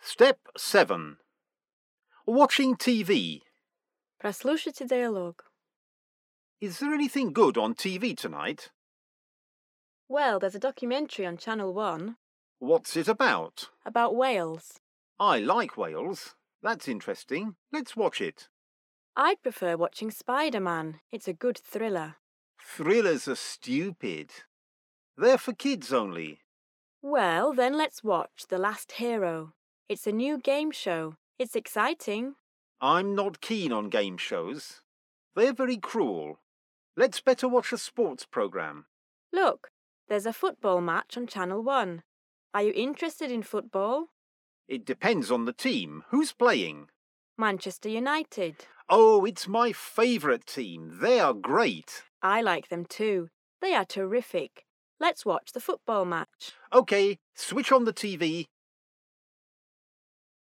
Step 7. Watching TV. Прослушайте диалог. Is there anything good on TV tonight? Well, there's a documentary on Channel 1 What's it about? about whales. I like Wales. That's interesting. Let's watch it. I'd prefer watching Spider Man. It's a good thriller. Thrillers are stupid. They're for kids only. Well, then let's watch The Last Hero. It's a new game show. It's exciting. I'm not keen on game shows. They're very cruel. Let's better watch a sports program. Look, there's a football match on Channel 1. Are you interested in football? It depends on the team. Who's playing? Manchester United. Oh, it's my favourite team. They are great. I like them too. They are terrific. Let's watch the football match. OK, switch on the TV